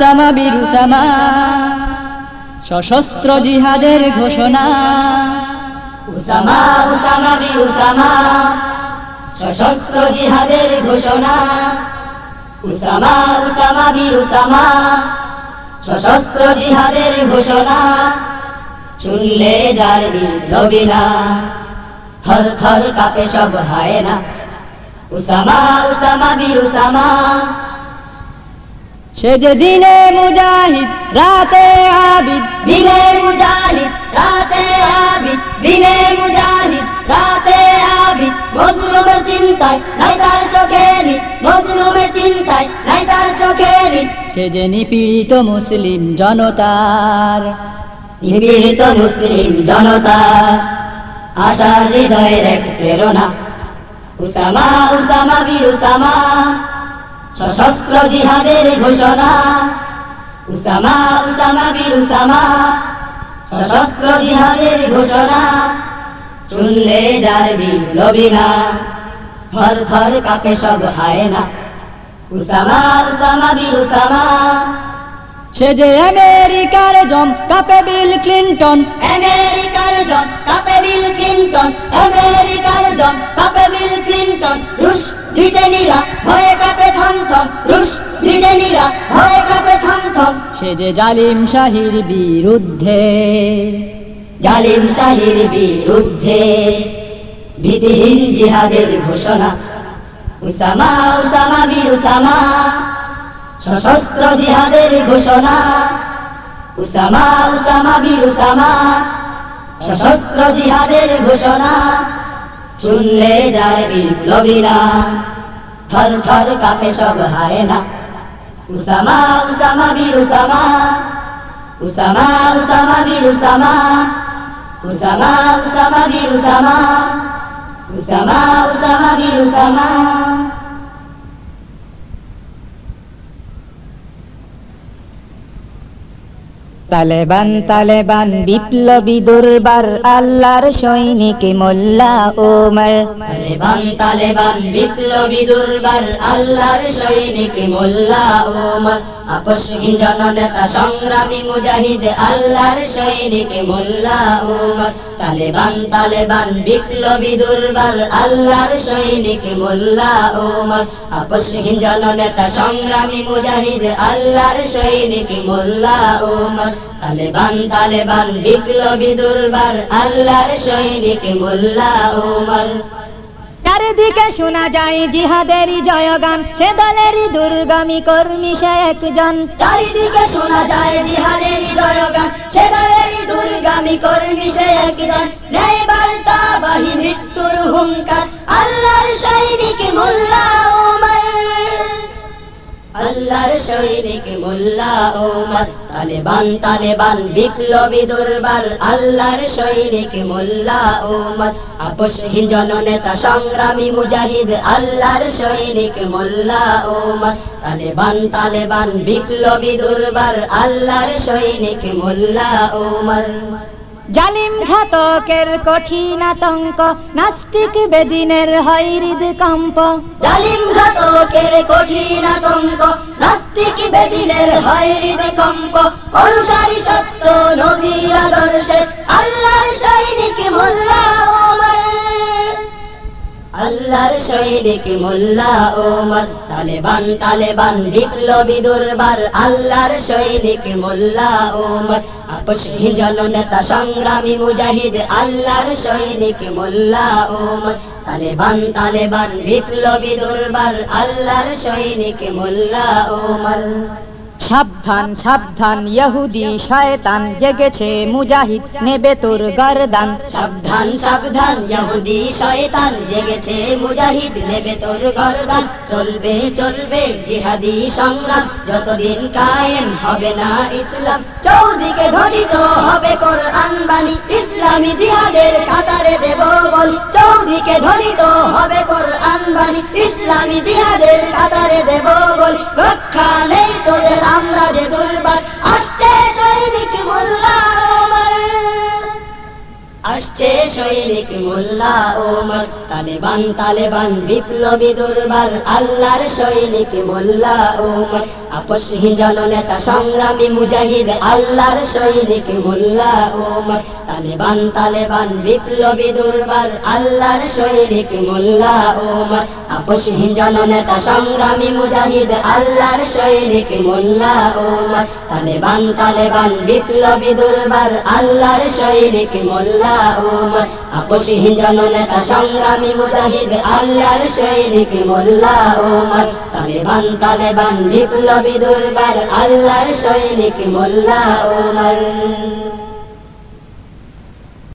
Osama বীর Osama সশস্ত্র জিহাদের ঘোষণা। উসামা উসামা বীর উসামা সশস্ত্র জিহাদের ঘোষণা। উসামা উসামা বীর উসামা সশস্ত্র জিহাদের ঘোষণা। শুনলে যার বিপ্লবীরা থর থর কাপে সব হায় না। উসামা উসামা বীর উসামা সে যে দিনে মুজাহিদ রাতে আবিদ দিনে মুজাহিদ রাতে আবিদ দিনে মুজাহিদ রাতে আবিদ মজলুমের চিন্তায় নাই তার চোখে নিত মজলুমের চিন্তায় নাই তার চোখে নিত সে যে নিপীড়িত মুসলিম জনতার। নিপীড়িত মুসলিম জনতা আশার হৃদয়ের এক প্রেরণা। উসামা উসামা বীর উসামা। সশস্ত্র জিহাদের ঘোষণা। উসামা উসামা বীর উসামা। সশস্ত্র জিহাদের ঘোষণা। শুনলে যার বিপ্লবীরা থর থর কাপে সব হায় না উসামা উসামা বীর উসামা। সে যে আমেরিকার জম কাপে বিল ক্লিন্টন। আমেরিকার জন কাপে বিল ক্লিন্টন আমেরিকার জন কাপে বিল ক্লিন্টন। রুশ ব্রিটেনিরা ভয়ে কাপে থমথম। রুশ ব্রিটেনিরা ভয়ে কাপে থমথম। সে যে জালিম শাহির বিরুদ্ধে। জালিম শাহির বিরুদ্ধে ভীতিহীন জিহাদের ঘোষণা। উসামা উসামা বীর উসামা সশস্ত্র জিহাদের ঘোষণা। উসামা উসামা বীর উসামা সশস্ত্র জিহাদের ঘোষণা। শুনলে যায় বিপ্লবীরা থর থর কাপে সব হায় না উসামা উসামা, বীর উসামা। উসামা উসামা, বীর উসামা। উসামা উসামা, বীর উসামা। উসামা উসামা, বীর উসামা। তালেবান তালেবান, বিপ্লবী দুর্বার, আল্লাহর সৈনিক মোল্লা ওমর। তালেবান তালেবান, বিপ্লবী দুর্বার, আল্লাহর সৈনিক মোল্লা ওমর। আপসহীন জননেতা সংগ্রামী মুজাহিদ আল্লাহর সৈনিক মোল্লা ওমর তালেবান তালেবান, বিপ্লবী দুর্বার আল্লাহর সৈনিক মোল্লা ওমর আপসহীন জননেতা সংগ্রামী মুজাহিদ আল্লাহর সৈনিক মোল্লা ওমর তালেবান তালেবান, বিপ্লবী দুর্বার আল্লাহর সৈনিক মোল্লা ওমর চারিদিকে শোনা যায় জিহাদেরই জয়গান। সে দলেরই দুর্গামী কর্মী সে একজন। চারিদিকে শোনা যায় জিহাদের জয়গান। সে দলেরই দুর্গামী কর্মী সে একজন। ন্যায় বার্তা, বাহি মৃত্যুর হুঙ্কার। আল্লাহর সৈনিক মোল্লা আল্লাহর সৈনিক মোল্লা ওমর। তালেবান তালেবান, বিপ্লবী দুর্বার। আল্লাহর সৈনিক মোল্লা ওমর। আপসহীন জননেতা, সংগ্রামী মুজাহিদ। আল্লাহর সৈনিক মোল্লা ওমর। তালেবান তালেবান, বিপ্লবী দুর্বার। আল্লাহর সৈনিক মোল্লা ওমর। জালিম ঘাতকের কঠিন আতঙ্ক, নাস্তিক বেদিনের হয় হৃদকম্প জালিম ঘাতকের কঠিন আতঙ্ক, নাস্তিক বেদিনের হয় হৃদকম্প অনুসারী সত্য, নবী আদর্শে, আল্লাহর সৈনিক সৈনিক মোল্লা ওমর তালেবান তালেবান, বিপ্লবী দুর্বার, আল্লাহর সৈনিক মোল্লা ওমর আপসহীন জননেতা, সংগ্রামী মুজাহিদ, আল্লাহর সৈনিক মোল্লা ওমর তালেবান তালেবান, বিপ্লবী দুর্বার, আল্লাহর সৈনিক মোল্লা ওমর সাবধান সাবধান, ইহুদি শয়তান জেগেছে মুজাহিদ, নেবে তোর গরদান। সাবধান সাবধান, ইহুদি শয়তান জেগেছে মুজাহিদ, নেবে তোর গরদান। চলবে চলবে জিহাদি সংগ্রাম, যতদিন কায়েম হবে না ইসলাম। চৌদিকে ধ্বনিত হবে কোরআন বাণী, ইসলামী জিহাদের কাতারে দেব বলি। চৌদিকে ধ্বনিত হবে কোরআন বাণী, ইসলামী জিহাদের কাতারে দেব বলি। রক্ষা নেই তোদের আমরা যে দুর্বার, আসছে সৈনিক মোল্লা আসছে সৈনিক মোল্লা ওমর, তালেবান তালেবান, বিপ্লবী দুর্বার, আল্লাহর সৈনিক মোল্লা ওমর। আপসহীন জননেতা, সংগ্রামী মুজাহিদ, আল্লাহর সৈনিক মোল্লা ওমর। তালেবান তালেবান, বিপ্লবী দুর্বার, আল্লাহর সৈনিক মোল্লা ওমর আপসহীন জননেতা, সংগ্রামী মুজাহিদ, আল্লাহর সৈনিক মোল্লা ওমর তালেবান তালেবান, বিপ্লবী দুর্বার, আল্লাহর সৈনিক মোল্লা ওমর আপসহীন জননেতা, সংগ্রামী মুজাহিদ, আল্লাহর সৈনিক মোল্লা ওমর তালেবান তালেবান, বিপ্লবী দুর্বার, আল্লাহর সৈনিক মোল্লা ওমর